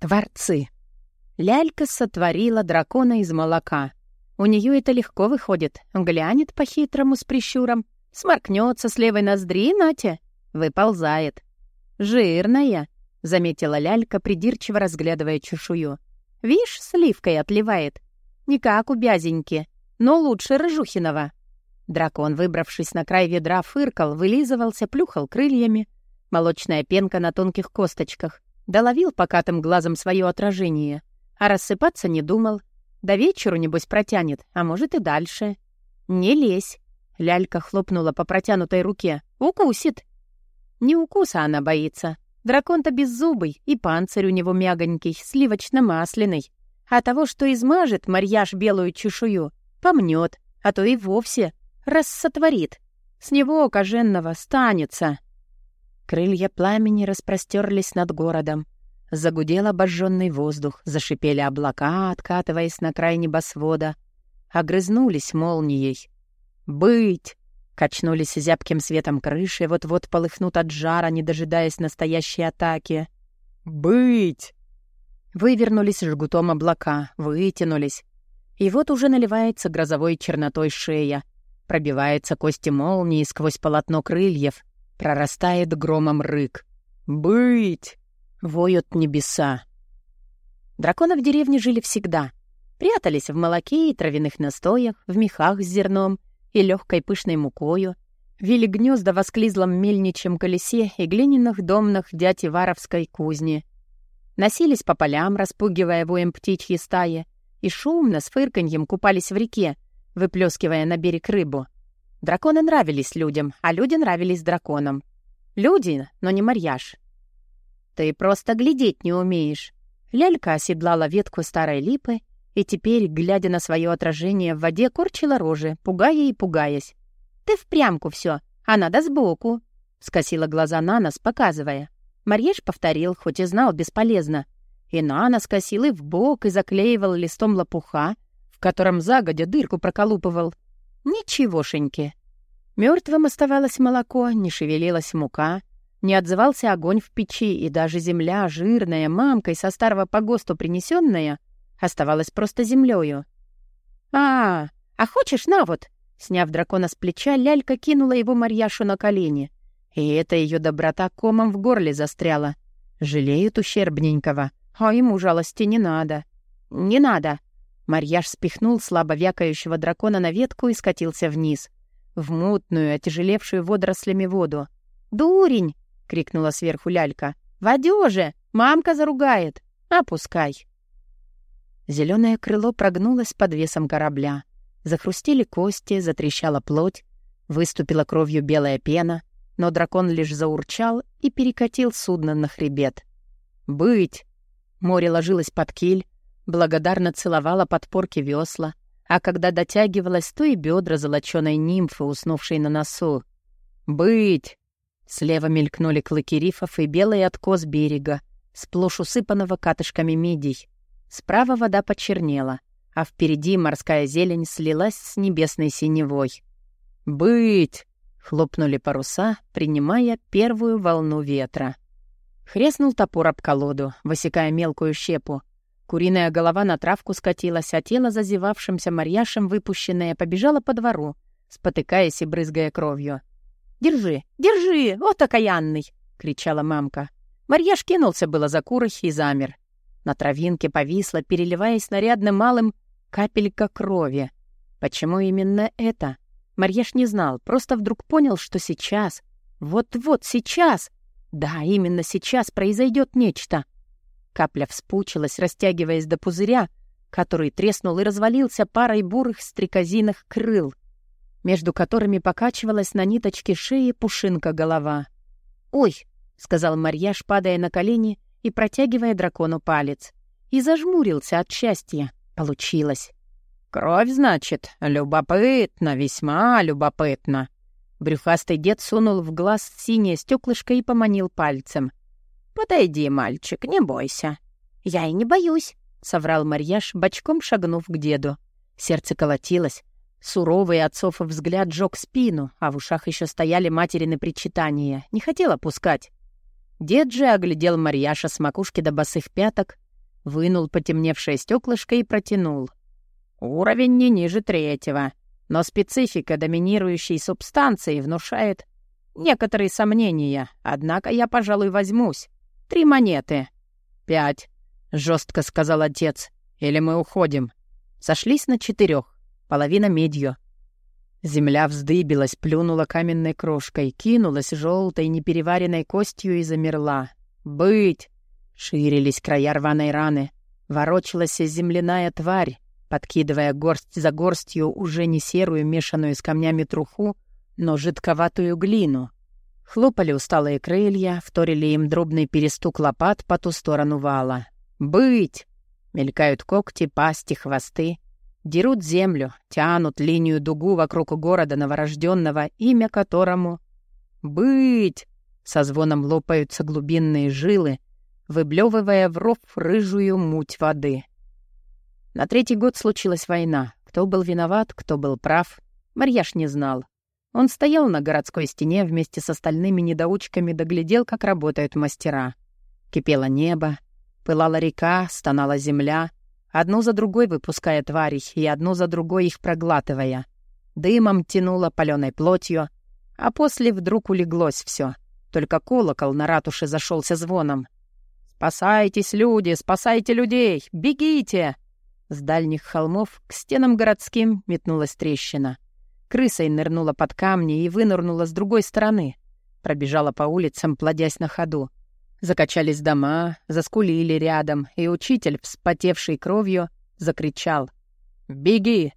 Творцы. Лялька сотворила дракона из молока. У нее это легко выходит. Глянет по-хитрому с прищуром, сморкнется с левой ноздри, Натя, выползает. «Жирная», — заметила лялька, придирчиво разглядывая чешую. «Вишь, сливкой отливает. Не как у бязеньки, но лучше рыжухиного». Дракон, выбравшись на край ведра, фыркал, вылизывался, плюхал крыльями. Молочная пенка на тонких косточках. Доловил покатым глазом свое отражение. А рассыпаться не думал. До вечера, небось, протянет, а может и дальше. «Не лезь!» — лялька хлопнула по протянутой руке. «Укусит!» Не укуса она боится. Дракон-то беззубый, и панцирь у него мягонький, сливочно-масляный. А того, что измажет марьяж белую чешую, помнет, а то и вовсе рассотворит. С него, коженного, станется. Крылья пламени распростерлись над городом. Загудел обожженный воздух, зашипели облака, откатываясь на край небосвода. Огрызнулись молнией. «Быть!» Качнулись зябким светом крыши, вот-вот полыхнут от жара, не дожидаясь настоящей атаки. «Быть!» Вывернулись жгутом облака, вытянулись. И вот уже наливается грозовой чернотой шея. Пробивается кости молнии сквозь полотно крыльев. Прорастает громом рык. «Быть!» Воют небеса. Драконы в деревне жили всегда. Прятались в молоке и травяных настоях, в мехах с зерном и легкой пышной мукою, вели гнезда в осклизлом мельничьем колесе и глиняных домнах дяди Варовской кузни. Носились по полям, распугивая воем птичьи стаи, и шумно с фырканьем купались в реке, выплескивая на берег рыбу. Драконы нравились людям, а люди нравились драконам. Люди, но не марьяж. «Ты просто глядеть не умеешь». Лялька оседлала ветку старой липы и теперь, глядя на свое отражение в воде, корчила рожи, пугая и пугаясь. «Ты впрямку все, а надо сбоку», — скосила глаза на нас, показывая. Марьеш повторил, хоть и знал бесполезно. И Нана скосил и в бок и заклеивал листом лопуха, в котором загодя дырку проколупывал. Ничегошеньки. Мертвым оставалось молоко, не шевелилась мука, не отзывался огонь в печи, и даже земля, жирная, мамкой со старого погосту принесенная, оставалась просто землею. «А, а хочешь, на вот!» Сняв дракона с плеча, лялька кинула его Марьяшу на колени. И эта ее доброта комом в горле застряла. Жалеют ущербненького, а ему жалости не надо. «Не надо!» Марьяш спихнул слабо вякающего дракона на ветку и скатился вниз. В мутную, отяжелевшую водорослями воду. «Дурень!» — крикнула сверху лялька. «В одёже! Мамка заругает! Опускай!» Зеленое крыло прогнулось под весом корабля. Захрустели кости, затрещала плоть, выступила кровью белая пена, но дракон лишь заурчал и перекатил судно на хребет. «Быть!» Море ложилось под киль, благодарно целовало подпорки весла, а когда дотягивалось, то и бедра золоченой нимфы, уснувшей на носу. «Быть!» Слева мелькнули клыки рифов и белый откос берега, сплошь усыпанного катышками мидий. Справа вода почернела, а впереди морская зелень слилась с небесной синевой. «Быть!» — хлопнули паруса, принимая первую волну ветра. Хреснул топор об колоду, высекая мелкую щепу. Куриная голова на травку скатилась, а тело зазевавшимся марьяшем выпущенное побежало по двору, спотыкаясь и брызгая кровью. «Держи, держи, вот окаянный!» — кричала мамка. Марьяш кинулся было за курой и замер. На травинке повисла, переливаясь нарядным малым, капелька крови. Почему именно это? Марьяш не знал, просто вдруг понял, что сейчас, вот-вот сейчас, да, именно сейчас произойдет нечто. Капля вспучилась, растягиваясь до пузыря, который треснул и развалился парой бурых стрекозиных крыл, между которыми покачивалась на ниточке шеи пушинка голова. «Ой!» — сказал Марьяш, падая на колени и протягивая дракону палец. И зажмурился от счастья. Получилось. «Кровь, значит? Любопытно, весьма любопытно». Брюхастый дед сунул в глаз синее стеклышко и поманил пальцем. «Подойди, мальчик, не бойся». «Я и не боюсь», — соврал Марьяш, бочком шагнув к деду. Сердце колотилось. Суровый отцов взгляд жёг спину, а в ушах еще стояли материны причитания. Не хотел опускать. Дед же оглядел Марьяша с макушки до босых пяток вынул потемневшее стеклышко и протянул. Уровень не ниже третьего, но специфика доминирующей субстанции внушает некоторые сомнения, однако я, пожалуй, возьмусь. Три монеты. Пять, — жестко сказал отец. Или мы уходим. Сошлись на четырех, половина медью. Земля вздыбилась, плюнула каменной крошкой, кинулась желтой непереваренной костью и замерла. «Быть!» Ширились края рваной раны. Ворочалась земляная тварь, подкидывая горсть за горстью уже не серую, мешанную с камнями труху, но жидковатую глину. Хлопали усталые крылья, вторили им дробный перестук лопат по ту сторону вала. «Быть!» Мелькают когти, пасти, хвосты. Дерут землю, тянут линию дугу вокруг города новорожденного, имя которому «Быть!» Со звоном лопаются глубинные жилы, выблевывая в ров рыжую муть воды. На третий год случилась война. Кто был виноват, кто был прав, Марьяш не знал. Он стоял на городской стене вместе с остальными недоучками, доглядел, как работают мастера. Кипело небо, пылала река, стонала земля, одну за другой выпуская тварей и одну за другой их проглатывая. Дымом тянуло паленой плотью, а после вдруг улеглось все. Только колокол на ратуше зашелся звоном. «Спасайтесь, люди! Спасайте людей! Бегите!» С дальних холмов к стенам городским метнулась трещина. Крысой нырнула под камни и вынырнула с другой стороны. Пробежала по улицам, плодясь на ходу. Закачались дома, заскулили рядом, и учитель, вспотевший кровью, закричал. «Беги!»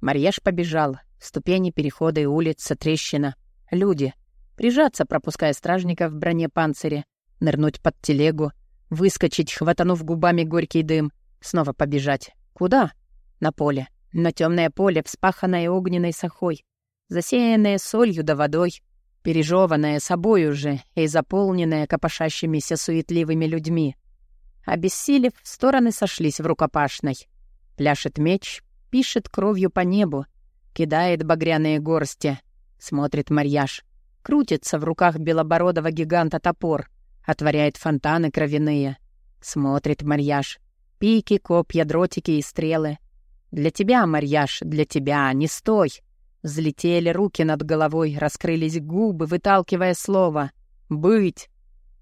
Марьяш побежал. Ступени перехода и улица, трещина. Люди. Прижаться, пропуская стражника в броне панцире. Нырнуть под телегу. Выскочить, хватанув губами горький дым. Снова побежать. Куда? На поле. На темное поле, вспаханное огненной сахой. Засеянное солью да водой пережеванная собой уже и заполненная копошащимися суетливыми людьми. Обессилев, стороны сошлись в рукопашной. Пляшет меч, пишет кровью по небу, кидает багряные горсти. Смотрит Марьяш. Крутится в руках белобородого гиганта топор, отворяет фонтаны кровяные. Смотрит Марьяш. Пики, копья, дротики и стрелы. Для тебя, Марьяш, для тебя, не стой. Взлетели руки над головой, раскрылись губы, выталкивая слово «быть».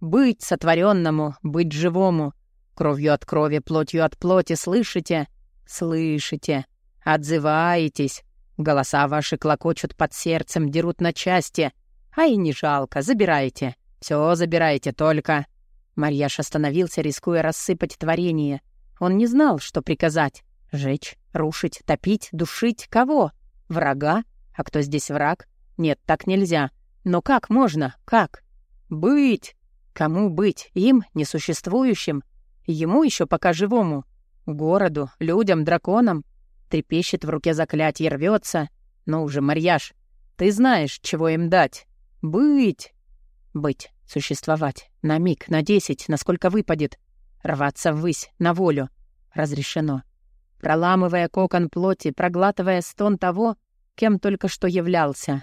Быть сотворенному, быть живому. Кровью от крови, плотью от плоти, слышите? Слышите. Отзываетесь. Голоса ваши клокочут под сердцем, дерут на части. А и не жалко, забирайте. Все забирайте, только... Марьяш остановился, рискуя рассыпать творение. Он не знал, что приказать. Жечь, рушить, топить, душить кого? Врага? А кто здесь враг? Нет, так нельзя. Но как можно? Как? Быть! Кому быть? Им, несуществующим? Ему еще пока живому? Городу, людям, драконам? Трепещет в руке заклятие, рвется. Ну уже, Марьяш, ты знаешь, чего им дать. Быть! Быть, существовать. На миг, на десять, насколько выпадет. Рваться ввысь, на волю. Разрешено проламывая кокон плоти, проглатывая стон того, кем только что являлся.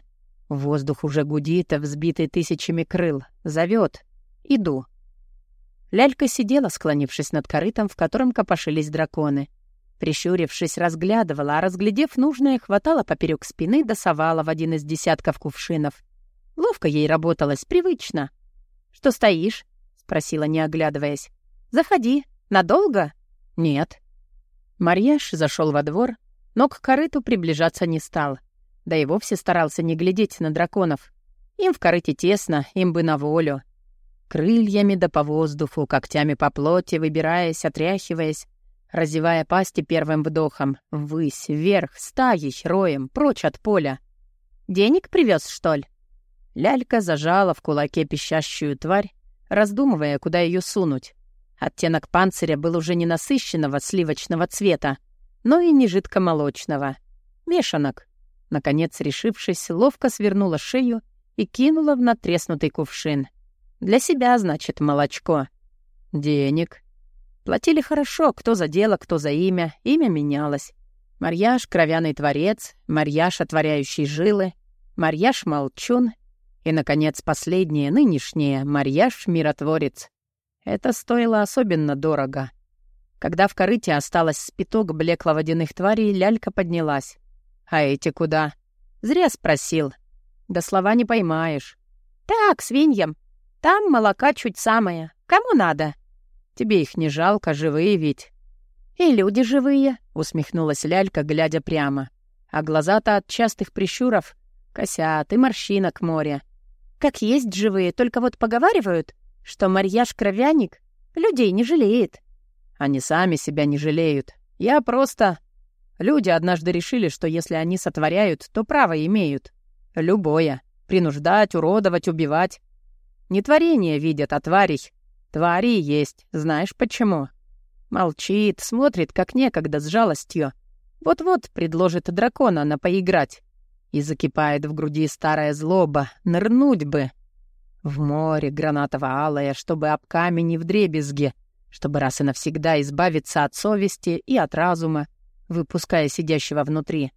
Воздух уже гудит, взбитый тысячами крыл. Зовет. Иду. Лялька сидела, склонившись над корытом, в котором копошились драконы. Прищурившись, разглядывала, а разглядев нужное, хватала поперек спины да совала в один из десятков кувшинов. Ловко ей работалось, привычно. «Что стоишь?» — спросила, не оглядываясь. «Заходи. Надолго?» «Нет», Марьяш зашел во двор, но к корыту приближаться не стал. Да и вовсе старался не глядеть на драконов. Им в корыте тесно, им бы на волю. Крыльями да по воздуху, когтями по плоти, выбираясь, отряхиваясь, разевая пасти первым вдохом, ввысь, вверх, стаей, роем, прочь от поля. «Денег привез, что ли?» Лялька зажала в кулаке пищащую тварь, раздумывая, куда ее сунуть. Оттенок панциря был уже не насыщенного сливочного цвета, но и не жидкомолочного. Мешанок. Наконец, решившись, ловко свернула шею и кинула в натреснутый кувшин. Для себя, значит, молочко. Денег. Платили хорошо, кто за дело, кто за имя. Имя менялось. Марьяш — кровяный творец, Марьяш — отворяющий жилы, Марьяш — молчун и, наконец, последнее, нынешнее — Марьяш — миротворец. Это стоило особенно дорого. Когда в корыте осталось спиток блекло-водяных тварей, лялька поднялась. «А эти куда?» «Зря спросил. Да слова не поймаешь». «Так, свиньям. Там молока чуть самое. Кому надо?» «Тебе их не жалко, живые ведь». «И люди живые», — усмехнулась лялька, глядя прямо. А глаза-то от частых прищуров косят и морщинок море. «Как есть живые, только вот поговаривают, что Марьяш-кровяник людей не жалеет». «Они сами себя не жалеют. Я просто...» Люди однажды решили, что если они сотворяют, то право имеют. Любое. Принуждать, уродовать, убивать. Не творение видят, а тварей. Твари есть. Знаешь почему? Молчит, смотрит, как некогда, с жалостью. Вот-вот предложит дракона на поиграть. И закипает в груди старая злоба. Нырнуть бы. В море гранатово-алое, чтобы об камень и вдребезги. Чтобы раз и навсегда избавиться от совести и от разума, выпуская сидящего внутри.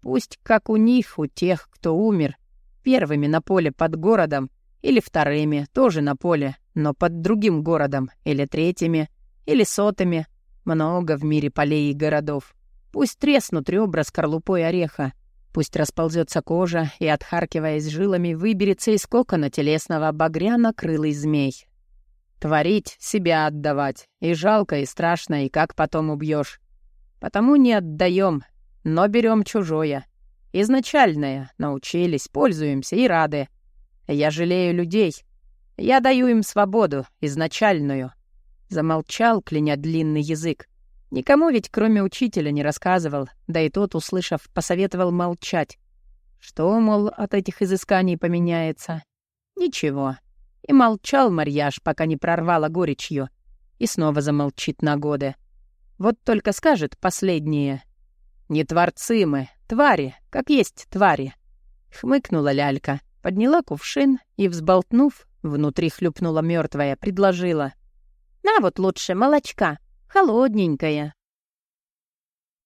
Пусть как у них, у тех, кто умер, первыми на поле под городом, или вторыми, тоже на поле, но под другим городом, или третьими, или сотыми. Много в мире полей и городов. Пусть треснут ребра скорлупой ореха, пусть расползется кожа и, отхаркиваясь жилами, выберется из кокона телесного багряно-крылый змей. Творить, себя отдавать. И жалко, и страшно, и как потом убьешь. Потому не отдаем, но берем чужое. Изначальное. Научились, пользуемся и рады. Я жалею людей. Я даю им свободу, изначальную. Замолчал, кляня длинный язык. Никому ведь кроме учителя не рассказывал, да и тот, услышав, посоветовал молчать. Что, мол, от этих изысканий поменяется? Ничего. И молчал Марьяш, пока не прорвала горечью. И снова замолчит на годы. Вот только скажет последнее. «Не творцы мы, твари, как есть твари», — хмыкнула лялька, подняла кувшин и, взболтнув, внутри хлюпнула мертвая, предложила. «На вот лучше молочка, холодненькое».